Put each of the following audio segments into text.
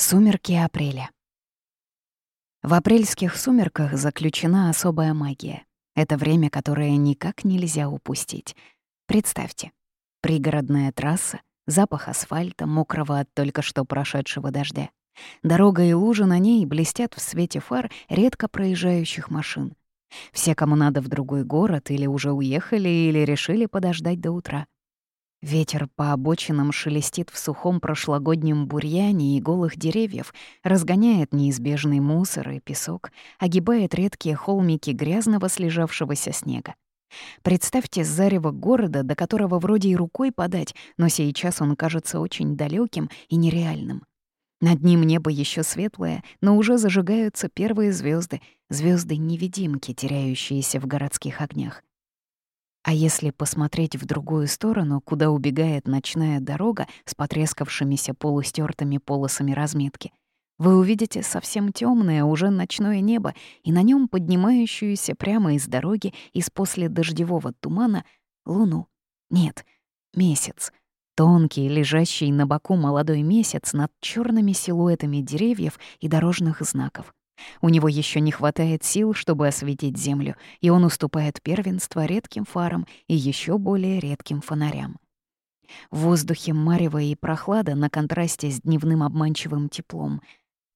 Сумерки апреля. В апрельских сумерках заключена особая магия. Это время, которое никак нельзя упустить. Представьте, пригородная трасса, запах асфальта, мокрого от только что прошедшего дождя. Дорога и лужи на ней блестят в свете фар редко проезжающих машин. Все, кому надо в другой город, или уже уехали, или решили подождать до утра. Ветер по обочинам шелестит в сухом прошлогоднем бурьяне и голых деревьев, разгоняет неизбежный мусор и песок, огибает редкие холмики грязного слежавшегося снега. Представьте зарево города, до которого вроде и рукой подать, но сейчас он кажется очень далеким и нереальным. Над ним небо еще светлое, но уже зажигаются первые звезды, звезды невидимки теряющиеся в городских огнях. А если посмотреть в другую сторону, куда убегает ночная дорога с потрескавшимися полустертыми полосами разметки, вы увидите совсем темное уже ночное небо и на нем поднимающуюся прямо из дороги из после дождевого тумана луну. Нет, месяц. Тонкий, лежащий на боку молодой месяц над черными силуэтами деревьев и дорожных знаков. У него еще не хватает сил, чтобы осветить землю, и он уступает первенство редким фарам и еще более редким фонарям. В воздухе марево и прохлада на контрасте с дневным обманчивым теплом.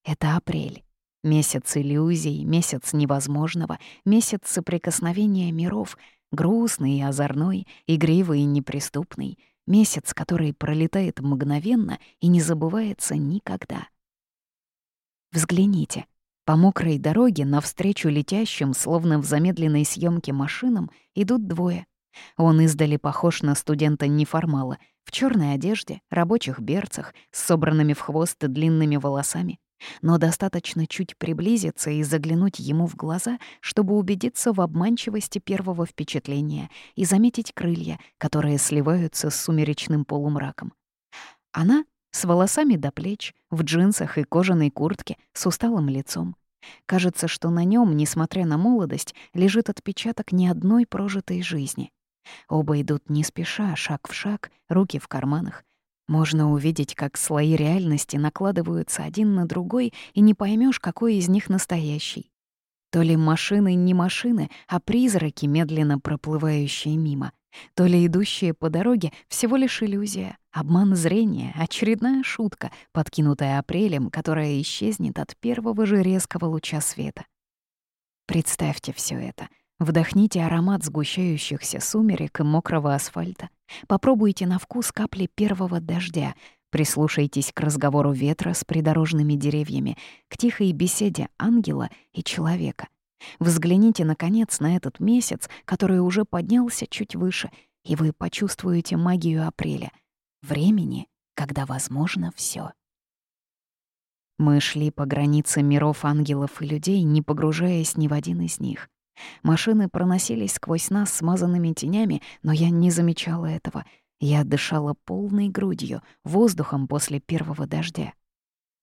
Это апрель. Месяц иллюзий, месяц невозможного, месяц соприкосновения миров, грустный и озорной, игривый и неприступный, месяц, который пролетает мгновенно и не забывается никогда. Взгляните, по мокрой дороге навстречу летящим, словно в замедленной съемке машинам, идут двое. Он издали похож на студента неформала, в черной одежде, рабочих берцах, с собранными в хвост длинными волосами. Но достаточно чуть приблизиться и заглянуть ему в глаза, чтобы убедиться в обманчивости первого впечатления и заметить крылья, которые сливаются с сумеречным полумраком. Она с волосами до плеч, в джинсах и кожаной куртке, с усталым лицом. Кажется, что на нем, несмотря на молодость, лежит отпечаток ни одной прожитой жизни. Оба идут не спеша, шаг в шаг, руки в карманах. Можно увидеть, как слои реальности накладываются один на другой, и не поймешь, какой из них настоящий. То ли машины не машины, а призраки, медленно проплывающие мимо. То ли идущие по дороге всего лишь иллюзия, обман зрения, очередная шутка, подкинутая апрелем, которая исчезнет от первого же резкого луча света. Представьте все это. Вдохните аромат сгущающихся сумерек и мокрого асфальта. Попробуйте на вкус капли первого дождя. Прислушайтесь к разговору ветра с придорожными деревьями, к тихой беседе ангела и человека — Взгляните, наконец, на этот месяц, который уже поднялся чуть выше, и вы почувствуете магию апреля. Времени, когда возможно все. Мы шли по границе миров ангелов и людей, не погружаясь ни в один из них. Машины проносились сквозь нас смазанными тенями, но я не замечала этого. Я дышала полной грудью, воздухом после первого дождя.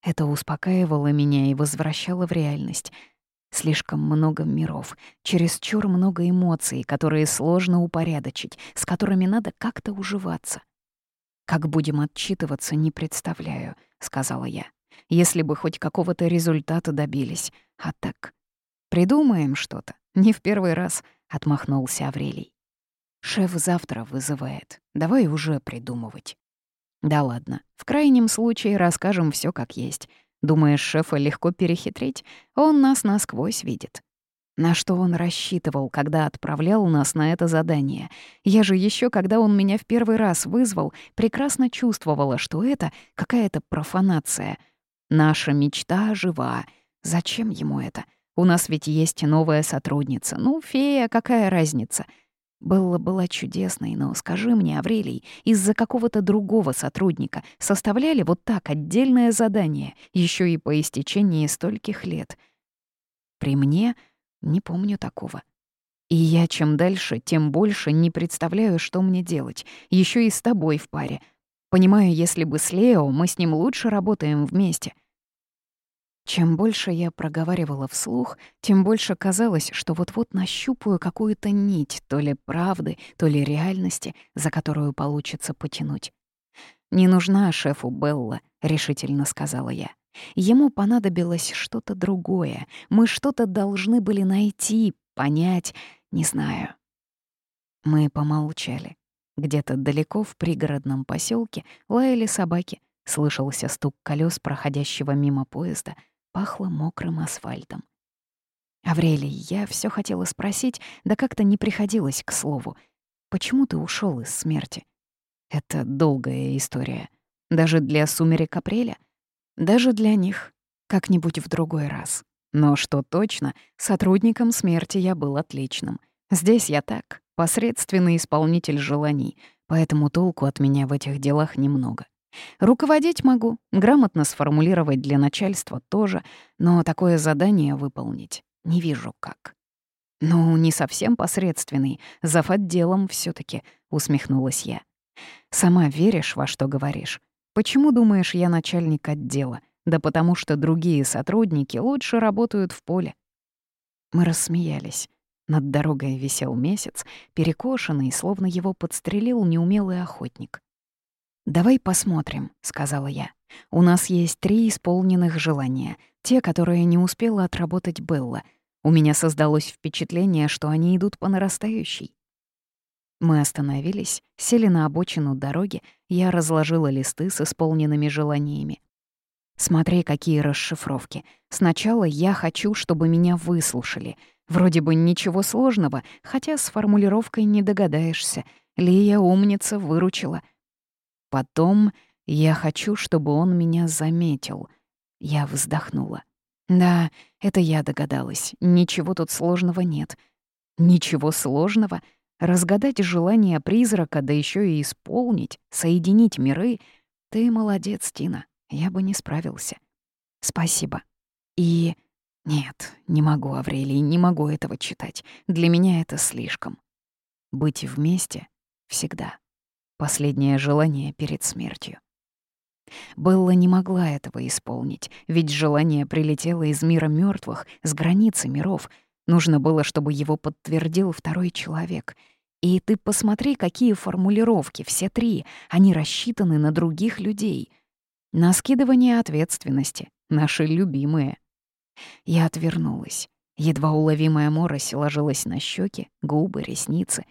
Это успокаивало меня и возвращало в реальность. Слишком много миров, чересчур много эмоций, которые сложно упорядочить, с которыми надо как-то уживаться. «Как будем отчитываться, не представляю», — сказала я. «Если бы хоть какого-то результата добились. А так...» «Придумаем что-то. Не в первый раз», — отмахнулся Аврелий. «Шеф завтра вызывает. Давай уже придумывать». «Да ладно. В крайнем случае расскажем все как есть. Думаешь, шефа легко перехитрить? Он нас насквозь видит. На что он рассчитывал, когда отправлял нас на это задание? Я же еще, когда он меня в первый раз вызвал, прекрасно чувствовала, что это какая-то профанация. Наша мечта жива. Зачем ему это? У нас ведь есть новая сотрудница. Ну, фея, какая разница? Белла была чудесной, но скажи мне, Аврелий, из-за какого-то другого сотрудника составляли вот так отдельное задание, еще и по истечении стольких лет? При мне не помню такого. И я чем дальше, тем больше не представляю, что мне делать, еще и с тобой в паре. Понимаю, если бы с Лео, мы с ним лучше работаем вместе — чем больше я проговаривала вслух, тем больше казалось, что вот-вот нащупаю какую-то нить то ли правды, то ли реальности, за которую получится потянуть. «Не нужна шефу Белла», — решительно сказала я. Ему понадобилось что-то другое. Мы что-то должны были найти, понять, не знаю. Мы помолчали. Где-то далеко в пригородном поселке лаяли собаки, слышался стук колес проходящего мимо поезда, пахло мокрым асфальтом. «Аврелий, я все хотела спросить, да как-то не приходилось к слову. Почему ты ушел из смерти?» «Это долгая история. Даже для сумерек апреля?» «Даже для них. Как-нибудь в другой раз. Но что точно, сотрудником смерти я был отличным. Здесь я так, посредственный исполнитель желаний, поэтому толку от меня в этих делах немного. Руководить могу, грамотно сформулировать для начальства тоже, но такое задание выполнить не вижу как. «Ну, не совсем посредственный, зав. отделом все таки усмехнулась я. «Сама веришь, во что говоришь? Почему думаешь, я начальник отдела? Да потому что другие сотрудники лучше работают в поле». Мы рассмеялись. Над дорогой висел месяц, перекошенный, словно его подстрелил неумелый охотник. «Давай посмотрим», — сказала я. «У нас есть три исполненных желания, те, которые не успела отработать Белла. У меня создалось впечатление, что они идут по нарастающей». Мы остановились, сели на обочину дороги, я разложила листы с исполненными желаниями. Смотри, какие расшифровки. Сначала я хочу, чтобы меня выслушали. Вроде бы ничего сложного, хотя с формулировкой не догадаешься. Лия умница выручила. Потом я хочу, чтобы он меня заметил. Я вздохнула. Да, это я догадалась. Ничего тут сложного нет. Ничего сложного? Разгадать желание призрака, да еще и исполнить, соединить миры. Ты молодец, Тина. Я бы не справился. Спасибо. И... Нет, не могу, Аврелий, не могу этого читать. Для меня это слишком. Быть вместе всегда. Последнее желание перед смертью. Белла не могла этого исполнить, ведь желание прилетело из мира мертвых, с границы миров. Нужно было, чтобы его подтвердил второй человек. И ты посмотри, какие формулировки, все три, они рассчитаны на других людей. На скидывание ответственности, наши любимые. Я отвернулась. Едва уловимая морось ложилась на щеки, губы, ресницы.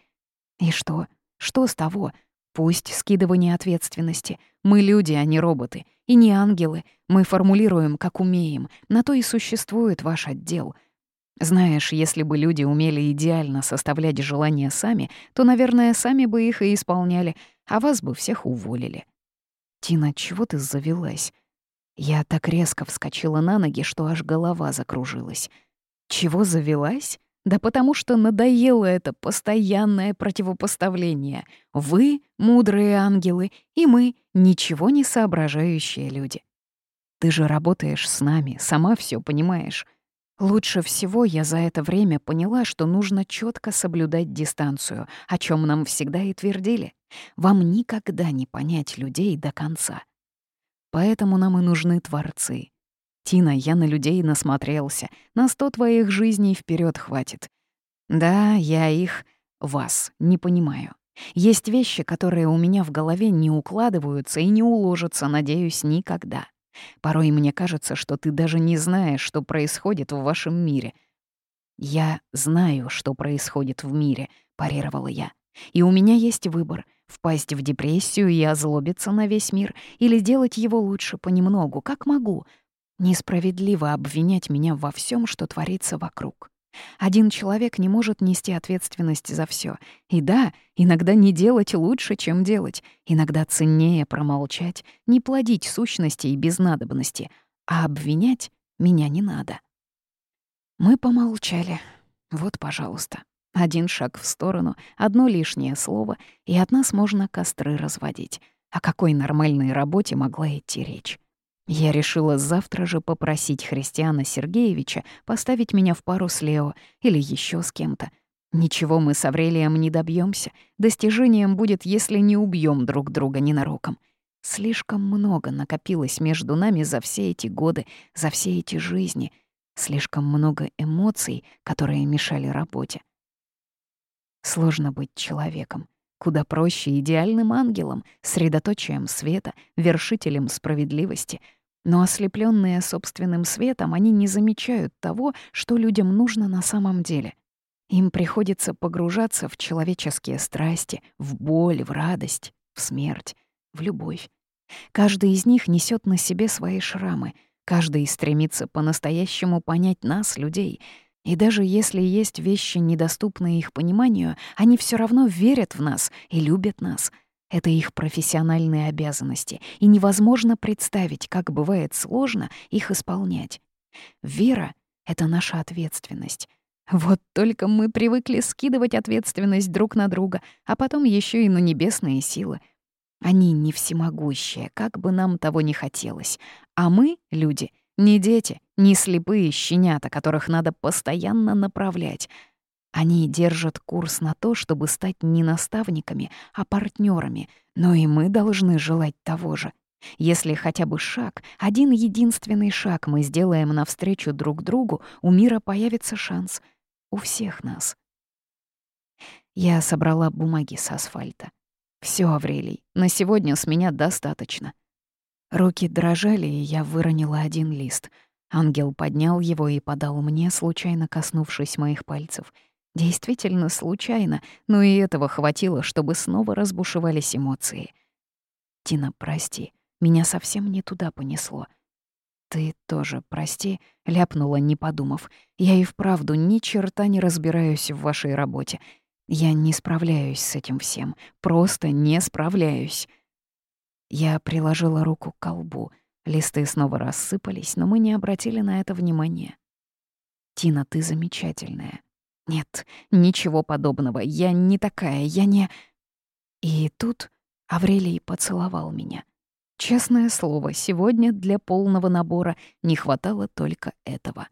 И что? Что с того? Пусть скидывание ответственности. Мы люди, а не роботы. И не ангелы. Мы формулируем, как умеем. На то и существует ваш отдел. Знаешь, если бы люди умели идеально составлять желания сами, то, наверное, сами бы их и исполняли, а вас бы всех уволили. Тина, чего ты завелась? Я так резко вскочила на ноги, что аж голова закружилась. Чего завелась? Да потому что надоело это постоянное противопоставление. Вы — мудрые ангелы, и мы — ничего не соображающие люди. Ты же работаешь с нами, сама все понимаешь. Лучше всего я за это время поняла, что нужно четко соблюдать дистанцию, о чем нам всегда и твердили. Вам никогда не понять людей до конца. Поэтому нам и нужны творцы, Тина, я на людей насмотрелся. На сто твоих жизней вперед хватит. Да, я их, вас, не понимаю. Есть вещи, которые у меня в голове не укладываются и не уложатся, надеюсь, никогда. Порой мне кажется, что ты даже не знаешь, что происходит в вашем мире. «Я знаю, что происходит в мире», — парировала я. «И у меня есть выбор — впасть в депрессию и озлобиться на весь мир или сделать его лучше понемногу, как могу, Несправедливо обвинять меня во всем, что творится вокруг. Один человек не может нести ответственность за все. И да, иногда не делать лучше, чем делать. Иногда ценнее промолчать, не плодить сущностей без надобности. А обвинять меня не надо. Мы помолчали. Вот, пожалуйста. Один шаг в сторону, одно лишнее слово, и от нас можно костры разводить. О какой нормальной работе могла идти речь? Я решила завтра же попросить Христиана Сергеевича поставить меня в пару с Лео или еще с кем-то. Ничего мы с Аврелием не добьемся. Достижением будет, если не убьем друг друга ненароком. Слишком много накопилось между нами за все эти годы, за все эти жизни. Слишком много эмоций, которые мешали работе. Сложно быть человеком. Куда проще идеальным ангелом, средоточием света, вершителем справедливости — Но ослепленные собственным светом, они не замечают того, что людям нужно на самом деле. Им приходится погружаться в человеческие страсти, в боль, в радость, в смерть, в любовь. Каждый из них несет на себе свои шрамы, каждый стремится по-настоящему понять нас, людей. И даже если есть вещи, недоступные их пониманию, они все равно верят в нас и любят нас. Это их профессиональные обязанности, и невозможно представить, как бывает сложно их исполнять. Вера — это наша ответственность. Вот только мы привыкли скидывать ответственность друг на друга, а потом еще и на небесные силы. Они не всемогущие, как бы нам того не хотелось. А мы, люди, не дети, не слепые щенята, которых надо постоянно направлять. Они держат курс на то, чтобы стать не наставниками, а партнерами, но и мы должны желать того же. Если хотя бы шаг, один единственный шаг мы сделаем навстречу друг другу, у мира появится шанс. У всех нас. Я собрала бумаги с асфальта. Все, Аврелий, на сегодня с меня достаточно. Руки дрожали, и я выронила один лист. Ангел поднял его и подал мне, случайно коснувшись моих пальцев. Действительно случайно, но и этого хватило, чтобы снова разбушевались эмоции. «Тина, прости, меня совсем не туда понесло». «Ты тоже прости», — ляпнула, не подумав. «Я и вправду ни черта не разбираюсь в вашей работе. Я не справляюсь с этим всем. Просто не справляюсь. Я приложила руку к колбу. Листы снова рассыпались, но мы не обратили на это внимания. «Тина, ты замечательная». «Нет, ничего подобного. Я не такая, я не...» И тут Аврелий поцеловал меня. Честное слово, сегодня для полного набора не хватало только этого.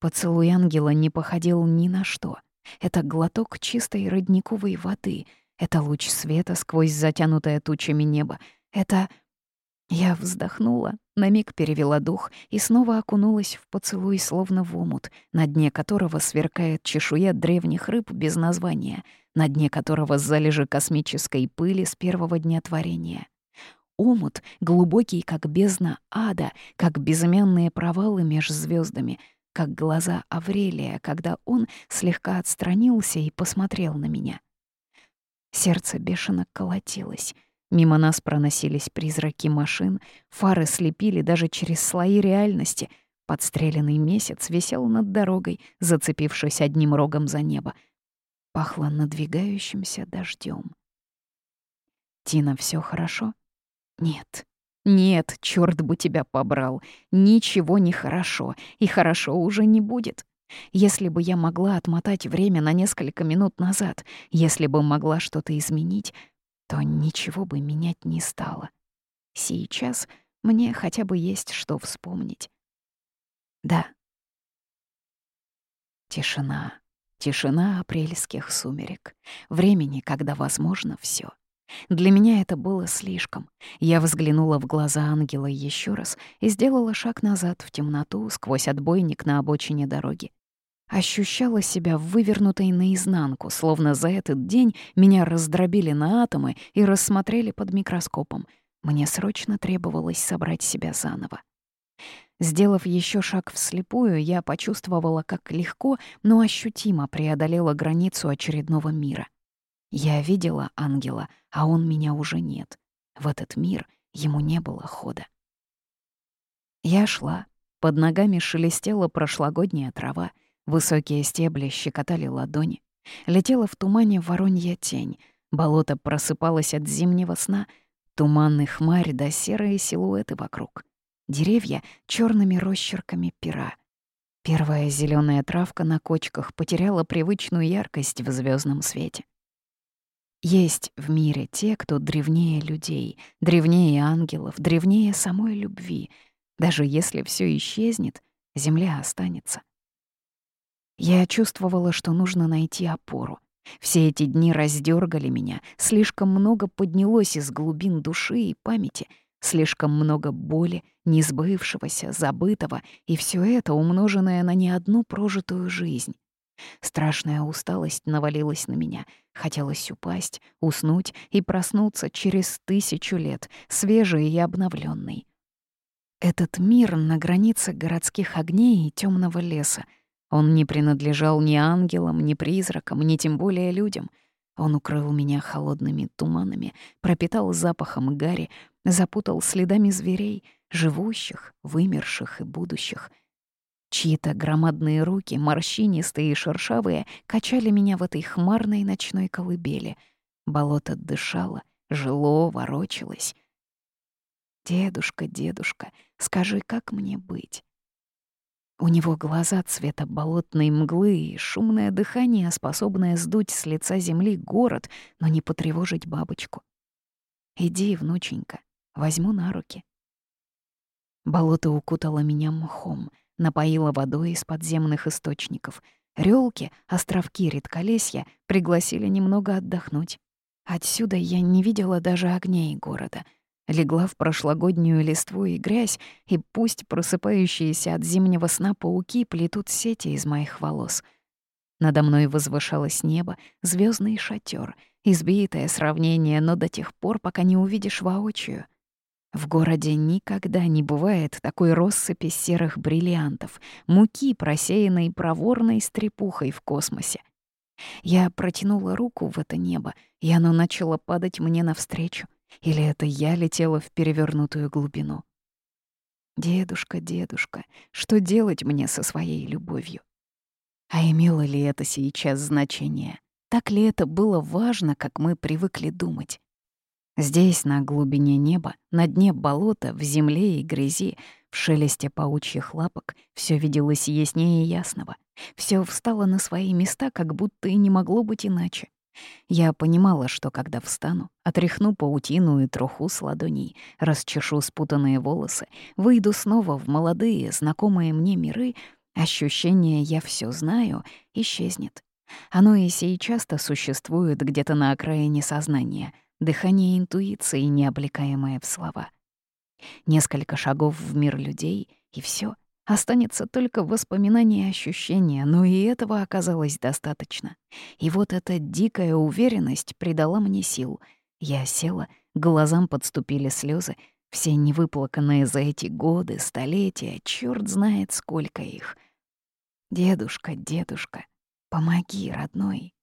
Поцелуй ангела не походил ни на что — это глоток чистой родниковой воды. Это луч света сквозь затянутое тучами небо. Это... Я вздохнула, на миг перевела дух и снова окунулась в поцелуй, словно в омут, на дне которого сверкает чешуя древних рыб без названия, на дне которого залежи космической пыли с первого дня творения. Омут, глубокий, как бездна ада, как безымянные провалы меж звездами, как глаза Аврелия, когда он слегка отстранился и посмотрел на меня. Сердце бешено колотилось. Мимо нас проносились призраки машин, фары слепили даже через слои реальности. Подстреленный месяц висел над дорогой, зацепившись одним рогом за небо. Пахло надвигающимся дождем. «Тина, все хорошо?» «Нет, нет, черт бы тебя побрал. Ничего не хорошо, и хорошо уже не будет. Если бы я могла отмотать время на несколько минут назад, если бы могла что-то изменить, то ничего бы менять не стало. Сейчас мне хотя бы есть что вспомнить. Да. Тишина. Тишина апрельских сумерек. Времени, когда возможно все. Для меня это было слишком. Я взглянула в глаза ангела еще раз и сделала шаг назад в темноту сквозь отбойник на обочине дороги. Ощущала себя вывернутой наизнанку, словно за этот день меня раздробили на атомы и рассмотрели под микроскопом. Мне срочно требовалось собрать себя заново. Сделав еще шаг вслепую, я почувствовала, как легко, но ощутимо преодолела границу очередного мира. Я видела ангела, а он меня уже нет. В этот мир ему не было хода. Я шла. Под ногами шелестела прошлогодняя трава, высокие стебли щекотали ладони. Летела в тумане воронья тень, болото просыпалось от зимнего сна, туманный хмарь да серые силуэты вокруг. Деревья черными росчерками пера. Первая зеленая травка на кочках потеряла привычную яркость в звездном свете. Есть в мире те, кто древнее людей, древнее ангелов, древнее самой любви. Даже если все исчезнет, земля останется. Я чувствовала, что нужно найти опору. Все эти дни раздергали меня, слишком много поднялось из глубин души и памяти, слишком много боли, несбывшегося, забытого, и все это умноженное на не одну прожитую жизнь. Страшная усталость навалилась на меня. Хотелось упасть, уснуть и проснуться через тысячу лет, свежий и обновленный. Этот мир на границе городских огней и темного леса. Он не принадлежал ни ангелам, ни призракам, ни тем более людям. Он укрыл меня холодными туманами, пропитал запахом гари, запутал следами зверей, живущих, вымерших и будущих. Чьи-то громадные руки, морщинистые и шершавые, качали меня в этой хмарной ночной колыбели. Болото дышало, жило, ворочалось. «Дедушка, дедушка, скажи, как мне быть?» У него глаза цвета болотной мглы и шумное дыхание, способное сдуть с лица земли город, но не потревожить бабочку. «Иди, внученька, возьму на руки». Болото укутало меня мхом, напоило водой из подземных источников. Рёлки, островки редколесья пригласили немного отдохнуть. Отсюда я не видела даже огней города. Легла в прошлогоднюю листву и грязь, и пусть просыпающиеся от зимнего сна пауки плетут сети из моих волос. Надо мной возвышалось небо, звездный шатер, избитое сравнение, но до тех пор, пока не увидишь воочию. В городе никогда не бывает такой россыпи серых бриллиантов, муки, просеянной проворной стрепухой в космосе. Я протянула руку в это небо, и оно начало падать мне навстречу. Или это я летела в перевернутую глубину? Дедушка, дедушка, что делать мне со своей любовью? А имело ли это сейчас значение? Так ли это было важно, как мы привыкли думать? Здесь, на глубине неба, на дне болота, в земле и грязи, в шелесте паучьих лапок все виделось яснее ясного. Все встало на свои места, как будто и не могло быть иначе. Я понимала, что когда встану, отряхну паутину и труху с ладоней, расчешу спутанные волосы, выйду снова в молодые, знакомые мне миры, ощущение «я все знаю» исчезнет. Оно и сейчас-то существует где-то на окраине сознания, дыхание интуиции, не облекаемое в слова. Несколько шагов в мир людей, и все. Останется только воспоминание и ощущение, но и этого оказалось достаточно. И вот эта дикая уверенность придала мне сил. Я села, глазам подступили слезы, все невыплаканные за эти годы, столетия, черт знает сколько их. «Дедушка, дедушка, помоги, родной!»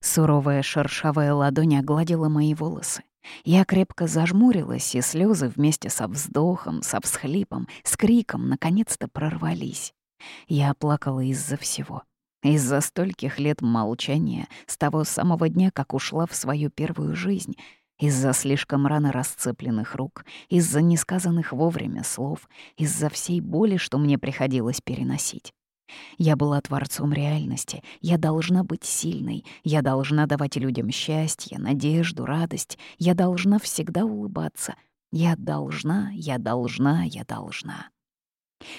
Суровая шершавая ладонь огладила мои волосы. Я крепко зажмурилась, и слезы вместе со вздохом, со всхлипом, с криком наконец-то прорвались. Я плакала из-за всего. Из-за стольких лет молчания, с того самого дня, как ушла в свою первую жизнь, из-за слишком рано расцепленных рук, из-за несказанных вовремя слов, из-за всей боли, что мне приходилось переносить. Я была творцом реальности. Я должна быть сильной. Я должна давать людям счастье, надежду, радость. Я должна всегда улыбаться. Я должна, я должна, я должна.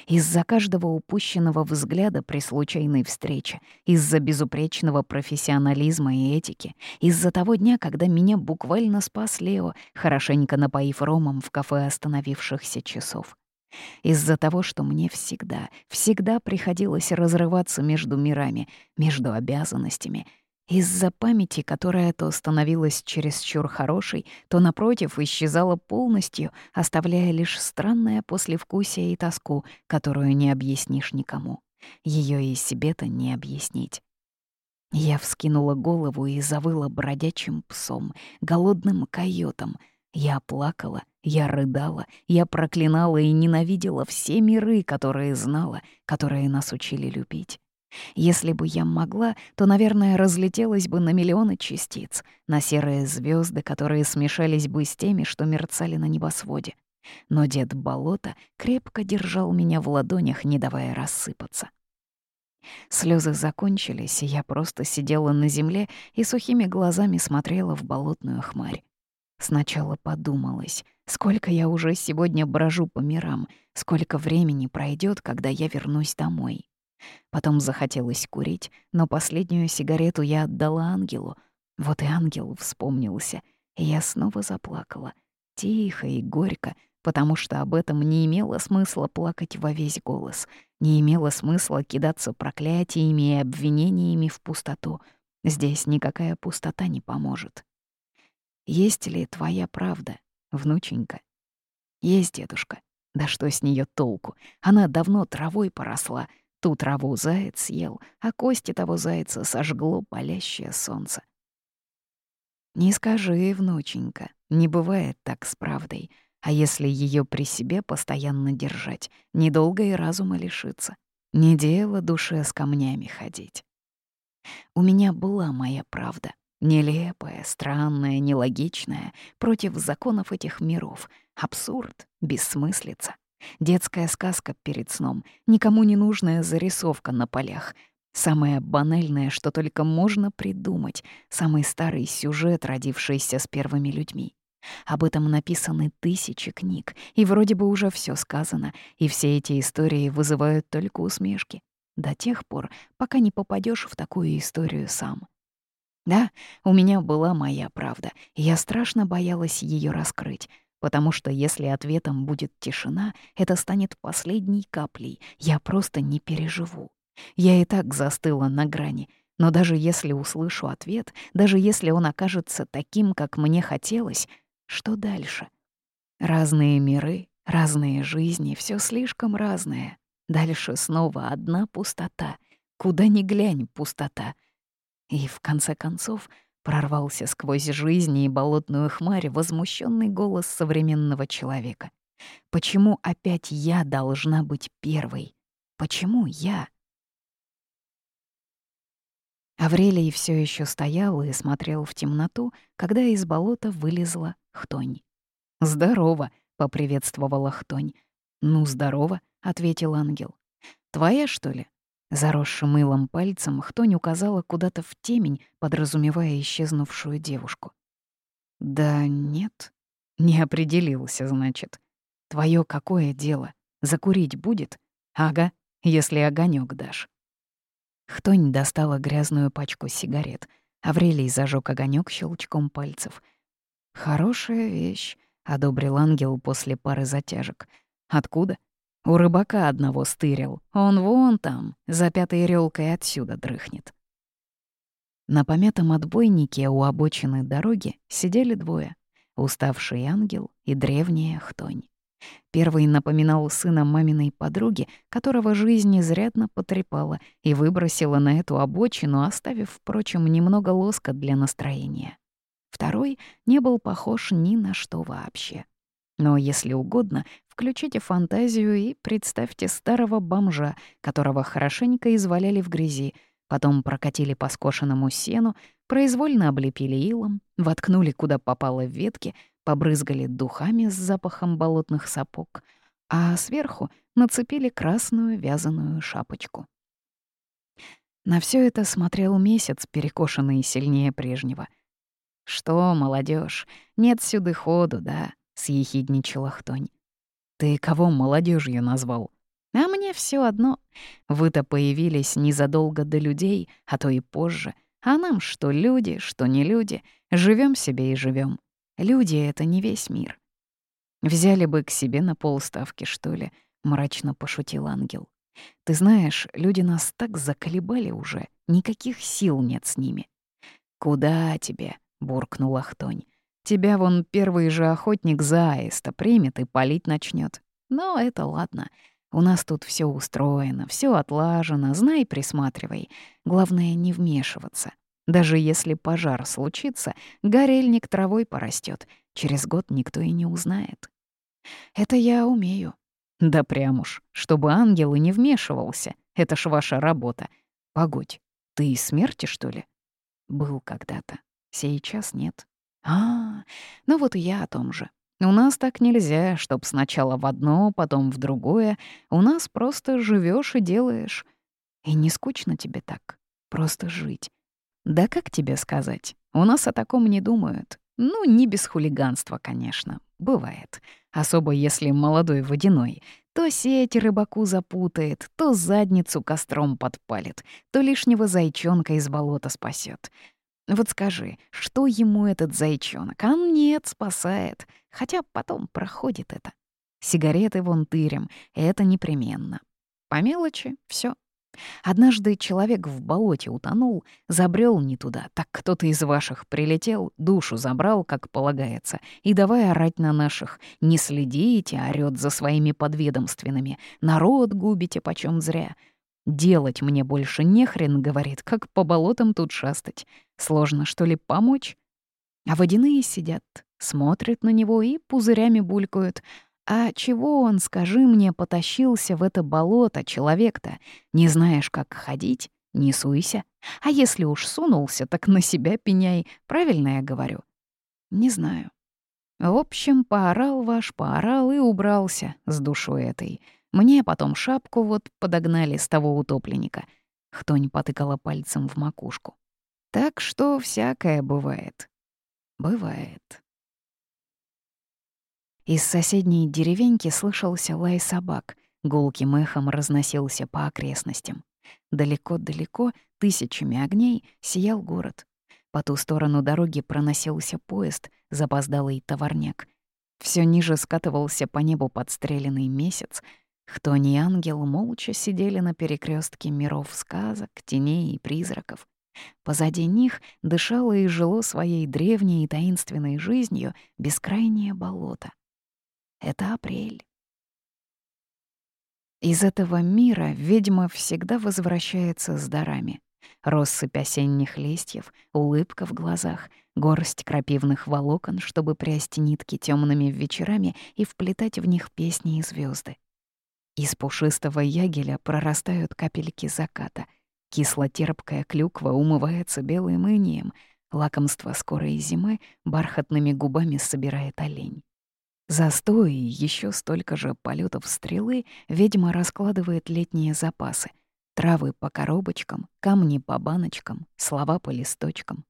Из-за каждого упущенного взгляда при случайной встрече, из-за безупречного профессионализма и этики, из-за того дня, когда меня буквально спас Лео, хорошенько напоив ромом в кафе остановившихся часов. Из-за того, что мне всегда, всегда приходилось разрываться между мирами, между обязанностями. Из-за памяти, которая то становилась чересчур хорошей, то, напротив, исчезала полностью, оставляя лишь странное послевкусие и тоску, которую не объяснишь никому. Ее и себе-то не объяснить. Я вскинула голову и завыла бродячим псом, голодным койотом. Я плакала — я рыдала, я проклинала и ненавидела все миры, которые знала, которые нас учили любить. Если бы я могла, то, наверное, разлетелась бы на миллионы частиц, на серые звезды, которые смешались бы с теми, что мерцали на небосводе. Но дед болота крепко держал меня в ладонях, не давая рассыпаться. Слезы закончились, и я просто сидела на земле и сухими глазами смотрела в болотную хмарь. Сначала подумалось, сколько я уже сегодня брожу по мирам, сколько времени пройдет, когда я вернусь домой. Потом захотелось курить, но последнюю сигарету я отдала ангелу. Вот и ангел вспомнился, и я снова заплакала. Тихо и горько, потому что об этом не имело смысла плакать во весь голос, не имело смысла кидаться проклятиями и обвинениями в пустоту. Здесь никакая пустота не поможет. Есть ли твоя правда, внученька? Есть, дедушка. Да что с нее толку? Она давно травой поросла. Ту траву заяц съел, а кости того зайца сожгло палящее солнце. Не скажи, внученька, не бывает так с правдой. А если ее при себе постоянно держать, недолго и разума лишиться. Не дело душе с камнями ходить. У меня была моя правда. Нелепая, странная, нелогичная, против законов этих миров. Абсурд, бессмыслица. Детская сказка перед сном, никому не нужная зарисовка на полях. Самое банальное, что только можно придумать, самый старый сюжет, родившийся с первыми людьми. Об этом написаны тысячи книг, и вроде бы уже все сказано, и все эти истории вызывают только усмешки. До тех пор, пока не попадешь в такую историю сам. Да, у меня была моя правда, и я страшно боялась ее раскрыть, потому что если ответом будет тишина, это станет последней каплей, я просто не переживу. Я и так застыла на грани, но даже если услышу ответ, даже если он окажется таким, как мне хотелось, что дальше? Разные миры, разные жизни, все слишком разное. Дальше снова одна пустота. Куда ни глянь, пустота. И в конце концов прорвался сквозь жизнь и болотную хмарь возмущенный голос современного человека. Почему опять я должна быть первой? Почему я? Аврелий все еще стоял и смотрел в темноту, когда из болота вылезла Хтонь. «Здорово!» — поприветствовала Хтонь. «Ну, здорово!» — ответил ангел. «Твоя, что ли?» Заросшим мылом пальцем Хтонь указала куда-то в темень, подразумевая исчезнувшую девушку. «Да нет, не определился, значит. Твое какое дело? Закурить будет? Ага, если огонек дашь». Хтонь достала грязную пачку сигарет. Аврелий зажег огонек щелчком пальцев. «Хорошая вещь», — одобрил ангел после пары затяжек. «Откуда?» «У рыбака одного стырил. Он вон там, за пятой рёлкой отсюда дрыхнет». На помятом отбойнике у обочины дороги сидели двое — уставший ангел и древняя хтонь. Первый напоминал сына маминой подруги, которого жизнь изрядно потрепала и выбросила на эту обочину, оставив, впрочем, немного лоска для настроения. Второй не был похож ни на что вообще. Но, если угодно, включите фантазию и представьте старого бомжа, которого хорошенько изваляли в грязи, потом прокатили по скошенному сену, произвольно облепили илом, воткнули куда попало ветки — побрызгали духами с запахом болотных сапог, а сверху нацепили красную вязаную шапочку. На все это смотрел месяц, перекошенный сильнее прежнего. «Что, молодежь, нет сюда ходу, да?» — съехидничала Хтонь. «Ты кого молодежью назвал?» «А мне все одно. Вы-то появились незадолго до людей, а то и позже. А нам что люди, что не люди, живем себе и живем. Люди — это не весь мир. Взяли бы к себе на полставки, что ли, — мрачно пошутил ангел. Ты знаешь, люди нас так заколебали уже, никаких сил нет с ними. «Куда тебе?» — буркнула Хтонь. «Тебя вон первый же охотник за аиста примет и палить начнет. Но это ладно. У нас тут все устроено, все отлажено, знай, присматривай. Главное, не вмешиваться. Даже если пожар случится, горельник травой порастет. Через год никто и не узнает. Это я умею. Да прям уж, чтобы ангел и не вмешивался. Это ж ваша работа. Погодь, ты из смерти, что ли? Был когда-то. Сейчас нет. А, ну вот и я о том же. У нас так нельзя, чтоб сначала в одно, потом в другое. У нас просто живешь и делаешь. И не скучно тебе так. Просто жить. Да как тебе сказать? У нас о таком не думают. Ну, не без хулиганства, конечно. Бывает. Особо если молодой водяной. То сеть рыбаку запутает, то задницу костром подпалит, то лишнего зайчонка из болота спасет. Вот скажи, что ему этот зайчонок? А нет, спасает. Хотя потом проходит это. Сигареты вон тырем, это непременно. По мелочи — все. Однажды человек в болоте утонул, забрел не туда, так кто-то из ваших прилетел, душу забрал, как полагается, и давай орать на наших. Не следите, орёт за своими подведомственными, народ губите почем зря. Делать мне больше не хрен, говорит, как по болотам тут шастать. Сложно, что ли, помочь? А водяные сидят, смотрят на него и пузырями булькают. А чего он, скажи мне, потащился в это болото, человек-то? Не знаешь, как ходить? Не суйся. А если уж сунулся, так на себя пеняй. Правильно я говорю? Не знаю. В общем, поорал ваш, поорал и убрался с душой этой. Мне потом шапку вот подогнали с того утопленника. Хтонь потыкала пальцем в макушку. Так что всякое бывает. Бывает. Из соседней деревеньки слышался лай собак, гулким эхом разносился по окрестностям. Далеко-далеко, тысячами огней, сиял город. По ту сторону дороги проносился поезд, запоздалый товарняк. Все ниже скатывался по небу подстреленный месяц. Кто не ангел, молча сидели на перекрестке миров сказок, теней и призраков. Позади них дышало и жило своей древней и таинственной жизнью бескрайнее болото. Это апрель. Из этого мира ведьма всегда возвращается с дарами. Россыпь осенних листьев, улыбка в глазах, горсть крапивных волокон, чтобы прясть нитки темными вечерами и вплетать в них песни и звезды. Из пушистого ягеля прорастают капельки заката. Кисло-терпкая клюква умывается белым инием. Лакомство скорой зимы бархатными губами собирает олень. За сто и еще столько же полетов стрелы ведьма раскладывает летние запасы. Травы по коробочкам, камни по баночкам, слова по листочкам.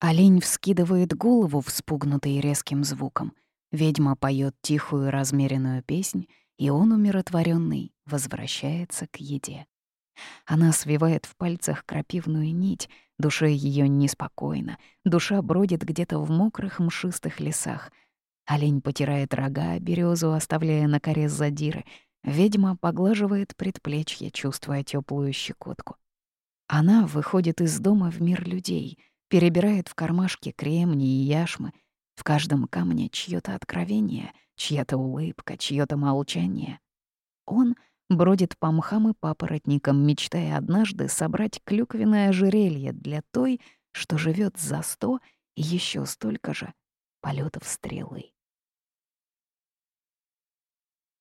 Олень вскидывает голову, вспугнутый резким звуком. Ведьма поет тихую размеренную песнь, и он, умиротворенный, возвращается к еде. Она свивает в пальцах крапивную нить, душе ее неспокойно, душа бродит где-то в мокрых мшистых лесах — Олень потирает рога, березу оставляя на коре задиры. Ведьма поглаживает предплечье, чувствуя теплую щекотку. Она выходит из дома в мир людей, перебирает в кармашке кремни и яшмы. В каждом камне чьё то откровение, чья-то улыбка, чьё-то молчание. Он бродит по мхам и папоротникам, мечтая однажды собрать клюквенное ожерелье для той, что живет за сто и еще столько же полетов стрелы.